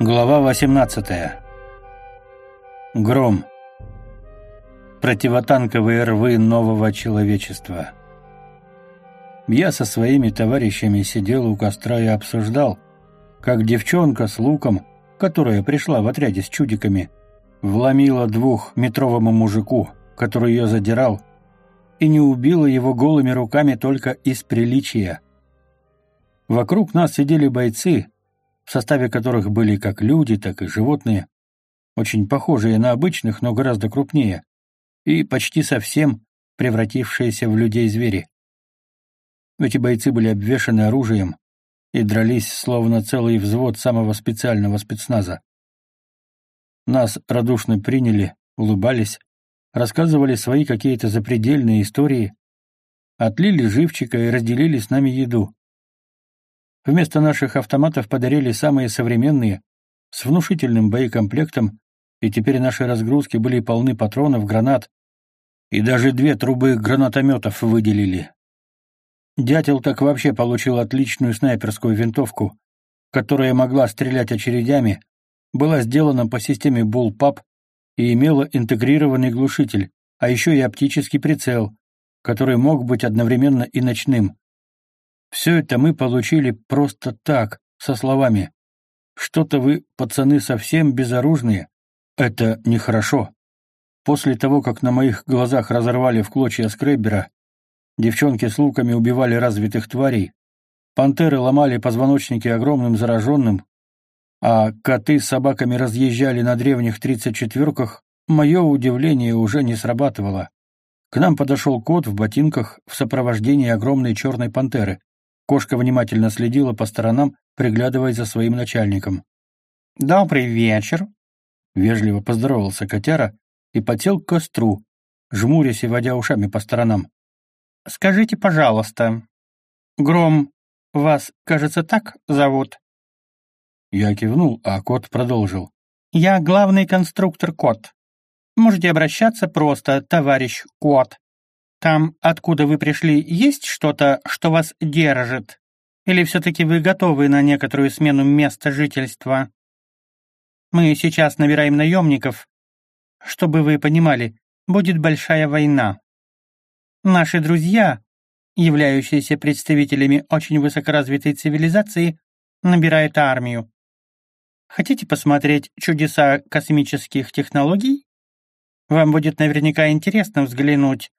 Глава 18. Гром. Противотанковые рвы нового человечества. Я со своими товарищами сидел у костра и обсуждал, как девчонка с луком, которая пришла в отряде с чудиками, вломила двухметровому мужику, который ее задирал, и не убила его голыми руками только из приличия. Вокруг нас сидели бойцы, в составе которых были как люди, так и животные, очень похожие на обычных, но гораздо крупнее, и почти совсем превратившиеся в людей-звери. Эти бойцы были обвешаны оружием и дрались, словно целый взвод самого специального спецназа. Нас радушно приняли, улыбались, рассказывали свои какие-то запредельные истории, отлили живчика и разделили с нами еду. Вместо наших автоматов подарили самые современные, с внушительным боекомплектом, и теперь наши разгрузки были полны патронов, гранат, и даже две трубы гранатометов выделили. Дятел так вообще получил отличную снайперскую винтовку, которая могла стрелять очередями, была сделана по системе Bullpup и имела интегрированный глушитель, а еще и оптический прицел, который мог быть одновременно и ночным. Все это мы получили просто так, со словами «Что-то вы, пацаны, совсем безоружные. Это нехорошо». После того, как на моих глазах разорвали в клочья скреббера, девчонки с луками убивали развитых тварей, пантеры ломали позвоночники огромным зараженным, а коты с собаками разъезжали на древних тридцать четверках, мое удивление уже не срабатывало. К нам подошел кот в ботинках в сопровождении огромной черной пантеры. Кошка внимательно следила по сторонам, приглядываясь за своим начальником. «Добрый вечер», — вежливо поздоровался котяра и потел к костру, жмурясь и водя ушами по сторонам. «Скажите, пожалуйста, Гром, вас, кажется, так зовут?» Я кивнул, а кот продолжил. «Я главный конструктор Кот. Можете обращаться просто, товарищ Кот. Там, откуда вы пришли, есть что-то, что вас держит? Или все-таки вы готовы на некоторую смену места жительства? Мы сейчас набираем наемников. Чтобы вы понимали, будет большая война. Наши друзья, являющиеся представителями очень высокоразвитой цивилизации, набирают армию. Хотите посмотреть чудеса космических технологий? Вам будет наверняка интересно взглянуть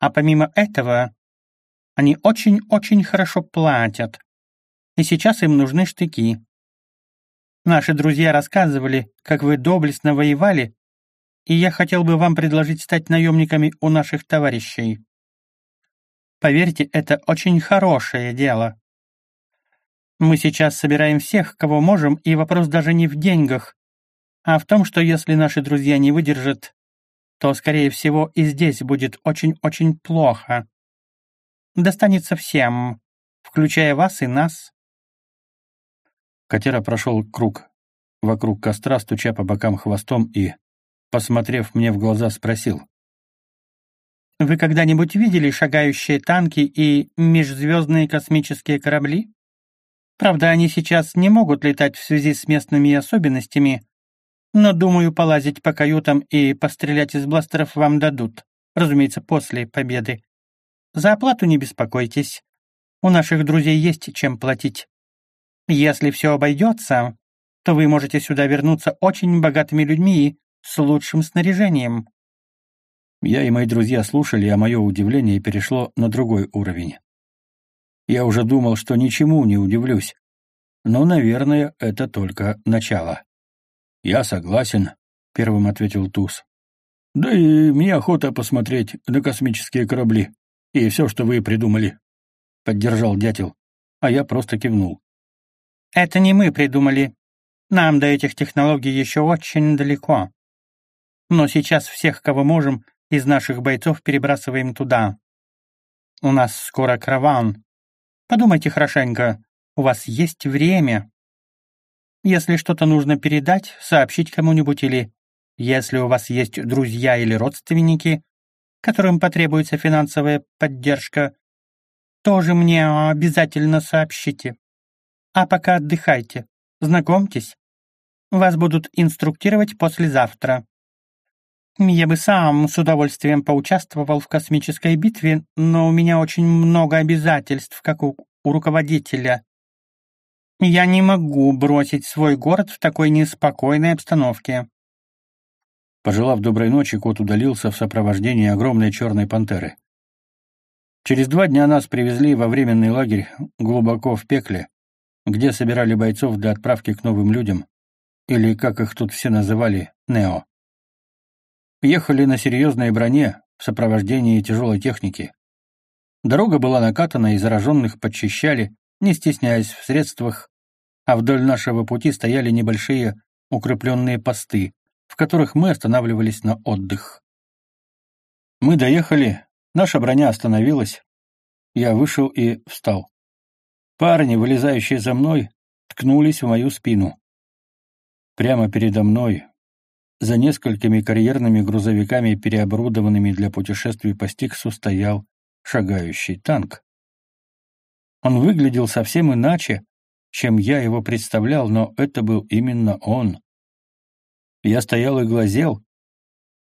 а помимо этого, они очень-очень хорошо платят. И сейчас им нужны штыки. Наши друзья рассказывали, как вы доблестно воевали, и я хотел бы вам предложить стать наемниками у наших товарищей. Поверьте, это очень хорошее дело. Мы сейчас собираем всех, кого можем, и вопрос даже не в деньгах, а в том, что если наши друзья не выдержат, то, скорее всего, и здесь будет очень-очень плохо. Достанется всем, включая вас и нас. Котера прошел круг вокруг костра, стуча по бокам хвостом и, посмотрев мне в глаза, спросил. «Вы когда-нибудь видели шагающие танки и межзвездные космические корабли? Правда, они сейчас не могут летать в связи с местными особенностями, но, думаю, полазить по каютам и пострелять из бластеров вам дадут, разумеется, после победы. За оплату не беспокойтесь. У наших друзей есть чем платить. Если все обойдется, то вы можете сюда вернуться очень богатыми людьми и с лучшим снаряжением». Я и мои друзья слушали, а мое удивление перешло на другой уровень. Я уже думал, что ничему не удивлюсь. Но, наверное, это только начало. «Я согласен», — первым ответил Туз. «Да и мне охота посмотреть на космические корабли и все, что вы придумали», — поддержал дятел, а я просто кивнул. «Это не мы придумали. Нам до этих технологий еще очень далеко. Но сейчас всех, кого можем, из наших бойцов перебрасываем туда. У нас скоро караван. Подумайте хорошенько, у вас есть время. Если что-то нужно передать, сообщить кому-нибудь или, если у вас есть друзья или родственники, которым потребуется финансовая поддержка, тоже мне обязательно сообщите. А пока отдыхайте, знакомьтесь, Вас будут инструктировать послезавтра. Я бы сам с удовольствием поучаствовал в космической битве, но у меня очень много обязательств, как у, у руководителя. Я не могу бросить свой город в такой неспокойной обстановке. Пожелав доброй ночи, кот удалился в сопровождении огромной черной пантеры. Через два дня нас привезли во временный лагерь глубоко в пекле, где собирали бойцов для отправки к новым людям, или, как их тут все называли, «Нео». Ехали на серьезной броне в сопровождении тяжелой техники. Дорога была накатана и зараженных подчищали, не стесняясь в средствах, а вдоль нашего пути стояли небольшие укрепленные посты, в которых мы останавливались на отдых. Мы доехали, Наша броня остановилась. Я вышел и встал. Парни, вылезающие за мной, ткнулись в мою спину. Прямо передо мной, за несколькими карьерными грузовиками, переоборудованными для путешествий по Стиксу, стоял шагающий танк. Он выглядел совсем иначе, чем я его представлял, но это был именно он. Я стоял и глазел,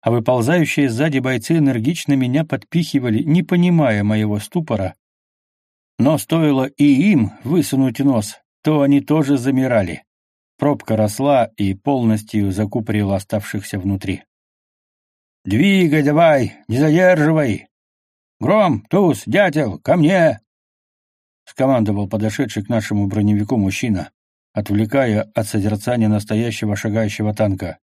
а выползающие сзади бойцы энергично меня подпихивали, не понимая моего ступора. Но стоило и им высунуть нос, то они тоже замирали. Пробка росла и полностью закупорила оставшихся внутри. «Двигай давай, не задерживай! Гром, туз, дятел, ко мне!» Скомандовал подошедший к нашему броневику мужчина, отвлекая от созерцания настоящего шагающего танка.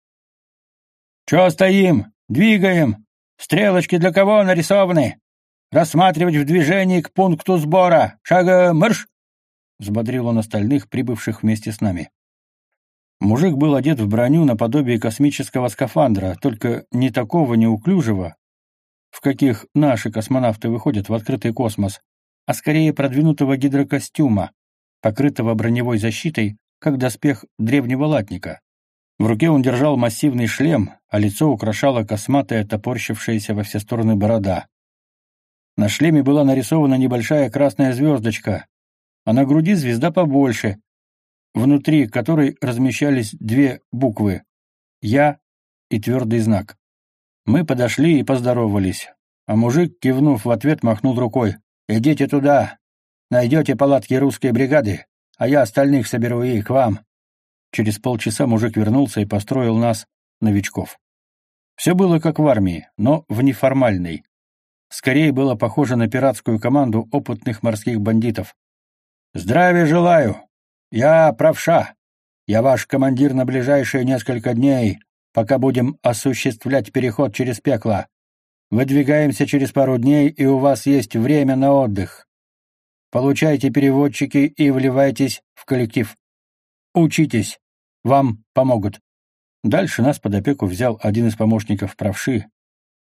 «Чё стоим? Двигаем! Стрелочки для кого нарисованы? Рассматривать в движении к пункту сбора! Шага марш!» Взбодрил он остальных, прибывших вместе с нами. Мужик был одет в броню наподобие космического скафандра, только не такого неуклюжего, в каких наши космонавты выходят в открытый космос, а скорее продвинутого гидрокостюма, покрытого броневой защитой, как доспех древнего латника. В руке он держал массивный шлем, а лицо украшала косматая, топорщившаяся во все стороны борода. На шлеме была нарисована небольшая красная звездочка, а на груди звезда побольше, внутри которой размещались две буквы «Я» и твердый знак. Мы подошли и поздоровались, а мужик, кивнув в ответ, махнул рукой. «Идите туда, найдете палатки русской бригады, а я остальных соберу и к вам». Через полчаса мужик вернулся и построил нас, новичков. Все было как в армии, но в неформальной. Скорее было похоже на пиратскую команду опытных морских бандитов. «Здравия желаю! Я правша. Я ваш командир на ближайшие несколько дней, пока будем осуществлять переход через пекло. Выдвигаемся через пару дней, и у вас есть время на отдых. Получайте переводчики и вливайтесь в коллектив. Учитесь. Вам помогут. Дальше нас под опеку взял один из помощников правши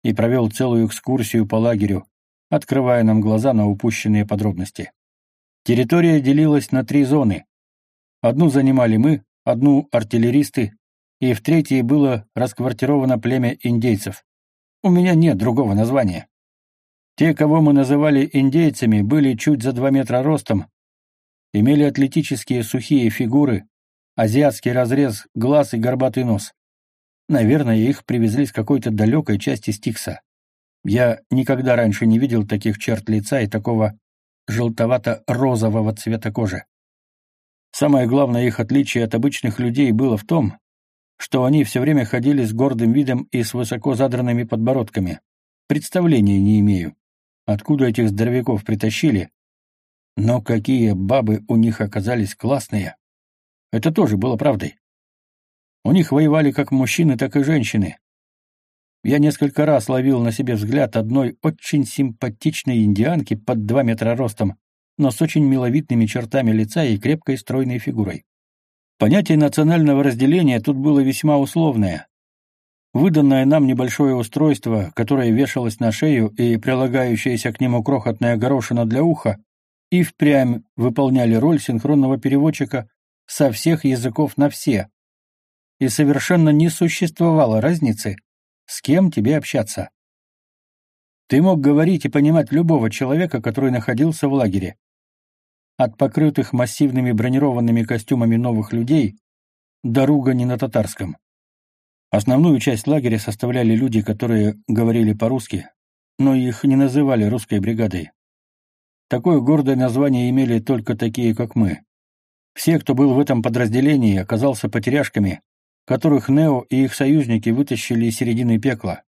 и провел целую экскурсию по лагерю, открывая нам глаза на упущенные подробности. Территория делилась на три зоны. Одну занимали мы, одну — артиллеристы, и в третьей было расквартировано племя индейцев. У меня нет другого названия. Те, кого мы называли индейцами, были чуть за два метра ростом, имели атлетические сухие фигуры, азиатский разрез глаз и горбатый нос. Наверное, их привезли с какой-то далекой части Стикса. Я никогда раньше не видел таких черт лица и такого желтовато-розового цвета кожи. Самое главное их отличие от обычных людей было в том, что они все время ходили с гордым видом и с высоко задранными подбородками. Представления не имею, откуда этих здоровяков притащили, но какие бабы у них оказались классные. Это тоже было правдой. У них воевали как мужчины, так и женщины. Я несколько раз ловил на себе взгляд одной очень симпатичной индианки под два метра ростом, но с очень миловидными чертами лица и крепкой стройной фигурой. Понятие национального разделения тут было весьма условное. Выданное нам небольшое устройство, которое вешалось на шею и прилагающаяся к нему крохотная горошина для уха, и впрямь выполняли роль синхронного переводчика со всех языков на все. И совершенно не существовало разницы, с кем тебе общаться. Ты мог говорить и понимать любого человека, который находился в лагере. От покрытых массивными бронированными костюмами новых людей дорога не на татарском. Основную часть лагеря составляли люди, которые говорили по-русски, но их не называли русской бригадой. Такое гордое название имели только такие, как мы. Все, кто был в этом подразделении, оказался потеряшками, которых Нео и их союзники вытащили из середины пекла.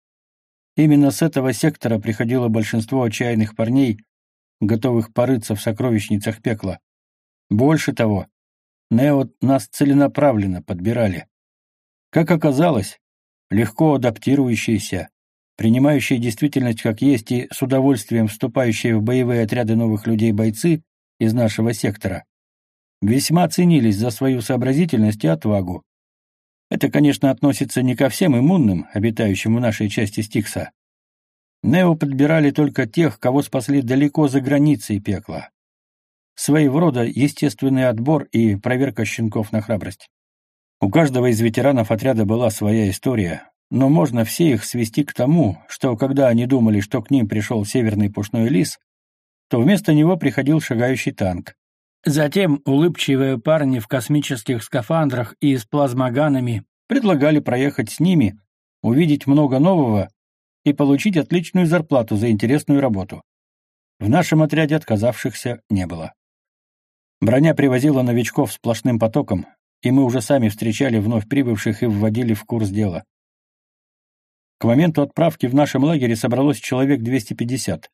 Именно с этого сектора приходило большинство отчаянных парней, готовых порыться в сокровищницах пекла. Больше того, Нео нас целенаправленно подбирали. Как оказалось, легко адаптирующиеся, принимающие действительность как есть и с удовольствием вступающие в боевые отряды новых людей бойцы из нашего сектора, весьма ценились за свою сообразительность и отвагу. Это, конечно, относится не ко всем иммунным, обитающим в нашей части Стикса. Нео подбирали только тех, кого спасли далеко за границей пекла своего рода естественный отбор и проверка щенков на храбрость. У каждого из ветеранов отряда была своя история, но можно все их свести к тому, что когда они думали, что к ним пришел северный пушной лис, то вместо него приходил шагающий танк. Затем улыбчивые парни в космических скафандрах и с плазмоганами предлагали проехать с ними, увидеть много нового и получить отличную зарплату за интересную работу. В нашем отряде отказавшихся не было. Броня привозила новичков сплошным потоком, и мы уже сами встречали вновь прибывших и вводили в курс дела. К моменту отправки в нашем лагере собралось человек 250.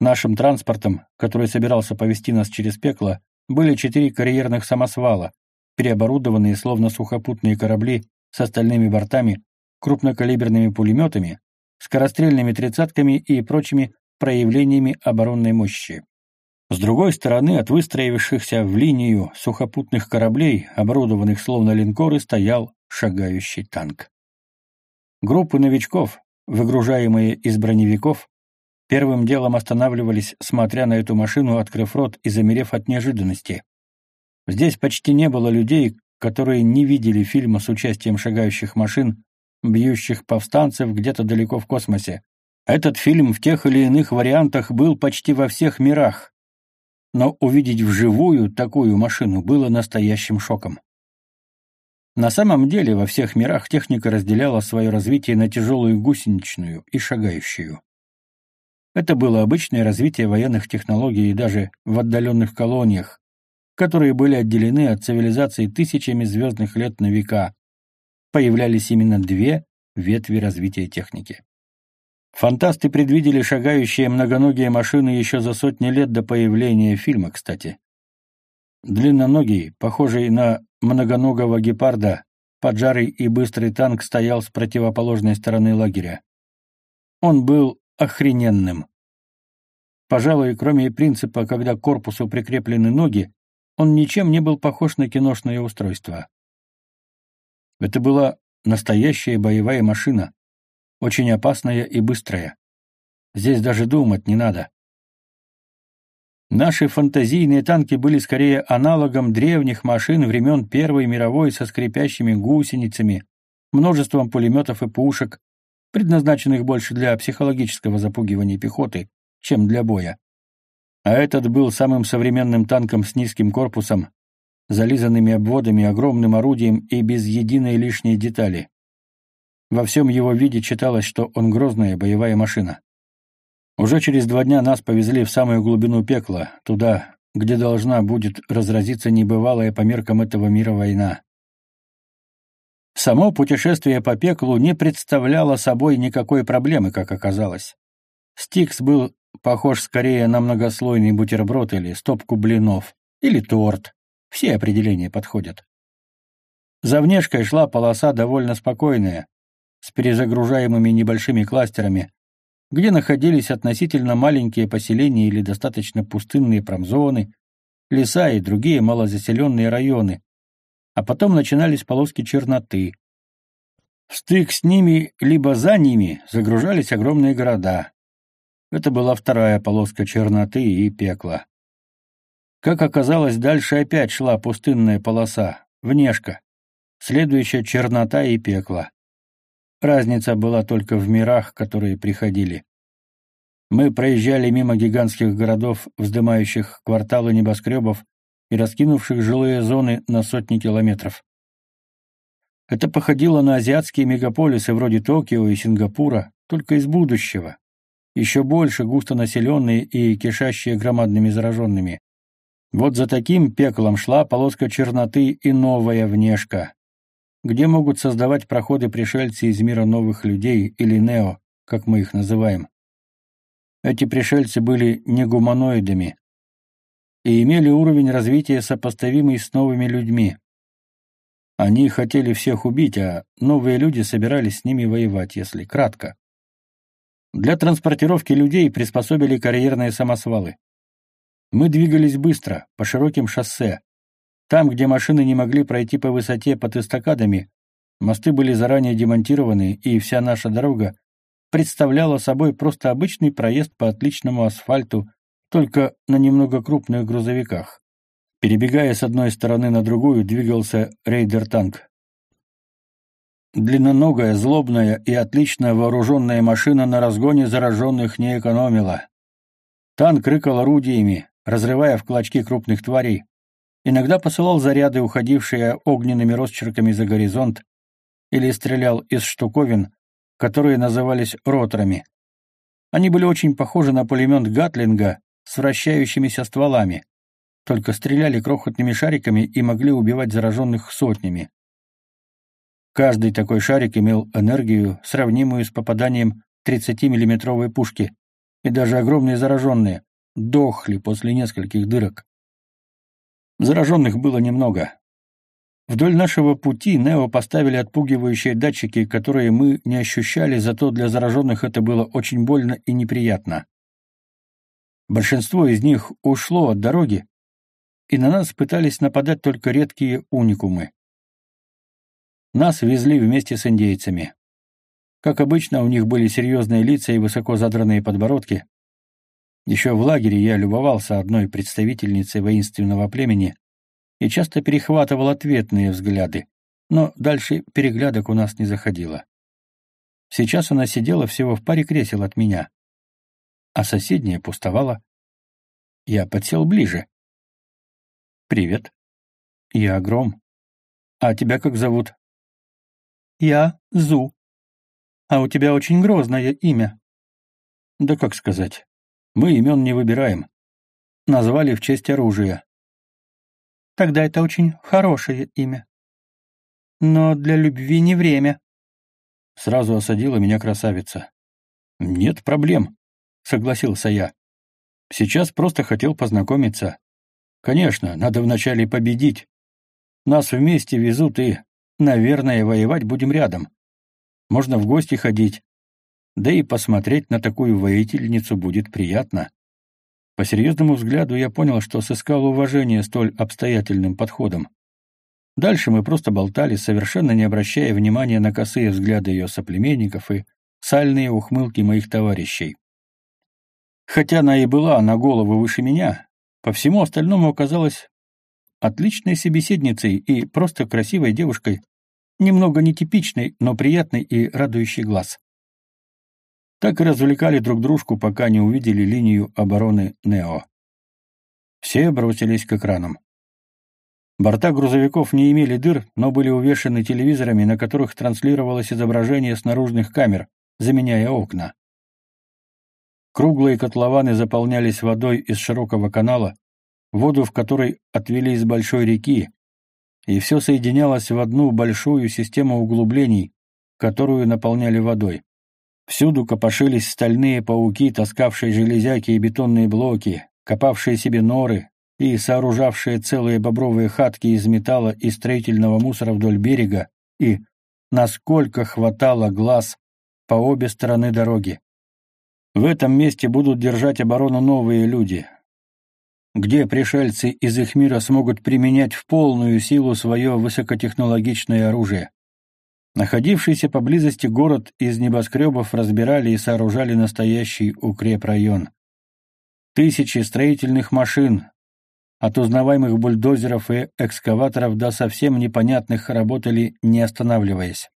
Нашим транспортом, который собирался повести нас через пекло, были четыре карьерных самосвала, переоборудованные словно сухопутные корабли с остальными бортами, крупнокалиберными пулеметами, скорострельными тридцатками и прочими проявлениями оборонной мощи. С другой стороны от выстроившихся в линию сухопутных кораблей, оборудованных словно линкоры, стоял шагающий танк. Группы новичков, выгружаемые из броневиков, первым делом останавливались, смотря на эту машину, открыв рот и замерев от неожиданности. Здесь почти не было людей, которые не видели фильма с участием шагающих машин, бьющих повстанцев где-то далеко в космосе. Этот фильм в тех или иных вариантах был почти во всех мирах, но увидеть вживую такую машину было настоящим шоком. На самом деле во всех мирах техника разделяла свое развитие на тяжелую гусеничную и шагающую. Это было обычное развитие военных технологий даже в отдаленных колониях, которые были отделены от цивилизации тысячами звездных лет на века. Появлялись именно две ветви развития техники. Фантасты предвидели шагающие многоногие машины еще за сотни лет до появления фильма, кстати. Длинноногий, похожий на многоногого гепарда, поджарый и быстрый танк стоял с противоположной стороны лагеря. Он был охрененным. Пожалуй, кроме принципа, когда корпусу прикреплены ноги, он ничем не был похож на киношное устройство. Это была настоящая боевая машина, очень опасная и быстрая. Здесь даже думать не надо. Наши фантазийные танки были скорее аналогом древних машин времен Первой мировой со скрипящими гусеницами, множеством пулеметов и пушек, предназначенных больше для психологического запугивания пехоты, чем для боя. А этот был самым современным танком с низким корпусом, зализанными обводами, огромным орудием и без единой лишней детали. Во всем его виде читалось, что он грозная боевая машина. Уже через два дня нас повезли в самую глубину пекла, туда, где должна будет разразиться небывалая по меркам этого мира война. Само путешествие по пеклу не представляло собой никакой проблемы, как оказалось. Стикс был похож скорее на многослойный бутерброд или стопку блинов, или торт. Все определения подходят. За внешкой шла полоса довольно спокойная, с перезагружаемыми небольшими кластерами, где находились относительно маленькие поселения или достаточно пустынные промзоны, леса и другие малозаселенные районы, а потом начинались полоски черноты. В стык с ними, либо за ними, загружались огромные города. Это была вторая полоска черноты и пекла. Как оказалось, дальше опять шла пустынная полоса, внешка, следующая чернота и пекло. Разница была только в мирах, которые приходили. Мы проезжали мимо гигантских городов, вздымающих кварталы небоскребов и раскинувших жилые зоны на сотни километров. Это походило на азиатские мегаполисы вроде Токио и Сингапура, только из будущего. Еще больше густонаселенные и кишащие громадными зараженными. Вот за таким пеклом шла полоска черноты и новая внешка, где могут создавать проходы пришельцы из мира новых людей или нео, как мы их называем. Эти пришельцы были не гуманоидами и имели уровень развития, сопоставимый с новыми людьми. Они хотели всех убить, а новые люди собирались с ними воевать, если кратко. Для транспортировки людей приспособили карьерные самосвалы. Мы двигались быстро, по широким шоссе. Там, где машины не могли пройти по высоте под эстакадами, мосты были заранее демонтированы, и вся наша дорога представляла собой просто обычный проезд по отличному асфальту, только на немного крупных грузовиках. Перебегая с одной стороны на другую, двигался рейдер-танк. Длинноногая, злобная и отлично вооруженная машина на разгоне зараженных не экономила. Танк рыкал орудиями, разрывая в клочки крупных тварей. Иногда посылал заряды, уходившие огненными росчерками за горизонт, или стрелял из штуковин, которые назывались роторами. Они были очень похожи на пулемет Гатлинга с вращающимися стволами, только стреляли крохотными шариками и могли убивать зараженных сотнями. Каждый такой шарик имел энергию, сравнимую с попаданием 30-миллиметровой пушки, и даже огромные зараженные, дохли после нескольких дырок. Зараженных было немного. Вдоль нашего пути Нео поставили отпугивающие датчики, которые мы не ощущали, зато для зараженных это было очень больно и неприятно. Большинство из них ушло от дороги, и на нас пытались нападать только редкие уникумы. Нас везли вместе с индейцами. Как обычно, у них были серьезные лица и высоко задранные подбородки, еще в лагере я любовался одной представительницей воинственного племени и часто перехватывал ответные взгляды, но дальше переглядок у нас не заходило. Сейчас она сидела всего в паре кресел от меня, а соседняя пустовала. Я подсел ближе. «Привет. Я Гром. А тебя как зовут?» «Я Зу. А у тебя очень грозное имя». «Да как сказать. Мы имен не выбираем. Назвали в честь оружия. Тогда это очень хорошее имя. Но для любви не время. Сразу осадила меня красавица. Нет проблем, согласился я. Сейчас просто хотел познакомиться. Конечно, надо вначале победить. Нас вместе везут и, наверное, воевать будем рядом. Можно в гости ходить, да и посмотреть на такую воительницу будет приятно. По серьезному взгляду я понял, что сыскал уважение столь обстоятельным подходом. Дальше мы просто болтали, совершенно не обращая внимания на косые взгляды ее соплеменников и сальные ухмылки моих товарищей. Хотя она и была на голову выше меня, по всему остальному оказалась отличной собеседницей и просто красивой девушкой, немного нетипичной, но приятной и радующей глаз. Так и развлекали друг дружку, пока не увидели линию обороны Нео. Все бросились к экранам. Борта грузовиков не имели дыр, но были увешаны телевизорами, на которых транслировалось изображение с наружных камер, заменяя окна. Круглые котлованы заполнялись водой из широкого канала, воду в которой отвели из большой реки, и все соединялось в одну большую систему углублений, которую наполняли водой. Всюду копошились стальные пауки, таскавшие железяки и бетонные блоки, копавшие себе норы и сооружавшие целые бобровые хатки из металла и строительного мусора вдоль берега, и, насколько хватало глаз, по обе стороны дороги. В этом месте будут держать оборону новые люди, где пришельцы из их мира смогут применять в полную силу свое высокотехнологичное оружие. Находившийся поблизости город из небоскребов разбирали и сооружали настоящий укрепрайон. Тысячи строительных машин, от узнаваемых бульдозеров и экскаваторов до совсем непонятных работали, не останавливаясь.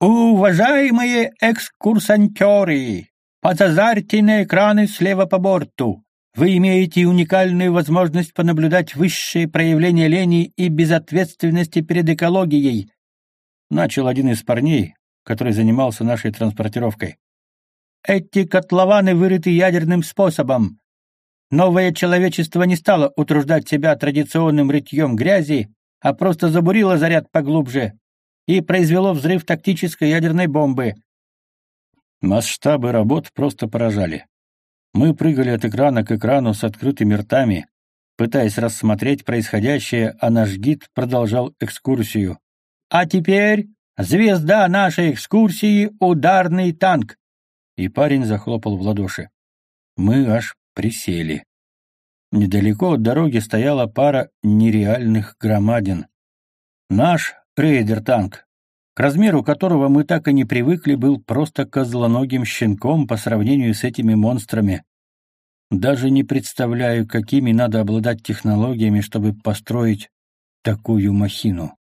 «Уважаемые экскурсантеры, позазарьте на экраны слева по борту. Вы имеете уникальную возможность понаблюдать высшее проявление лени и безответственности перед экологией, начал один из парней, который занимался нашей транспортировкой. Эти котлованы вырыты ядерным способом. Новое человечество не стало утруждать себя традиционным рытьем грязи, а просто забурило заряд поглубже и произвело взрыв тактической ядерной бомбы. Масштабы работ просто поражали. Мы прыгали от экрана к экрану с открытыми ртами, пытаясь рассмотреть происходящее, а наш гид продолжал экскурсию. «А теперь звезда нашей экскурсии — ударный танк и парень захлопал в ладоши. Мы аж присели. Недалеко от дороги стояла пара нереальных громадин. Наш рейдер-танк, к размеру которого мы так и не привыкли, был просто козлоногим щенком по сравнению с этими монстрами. Даже не представляю, какими надо обладать технологиями, чтобы построить такую махину.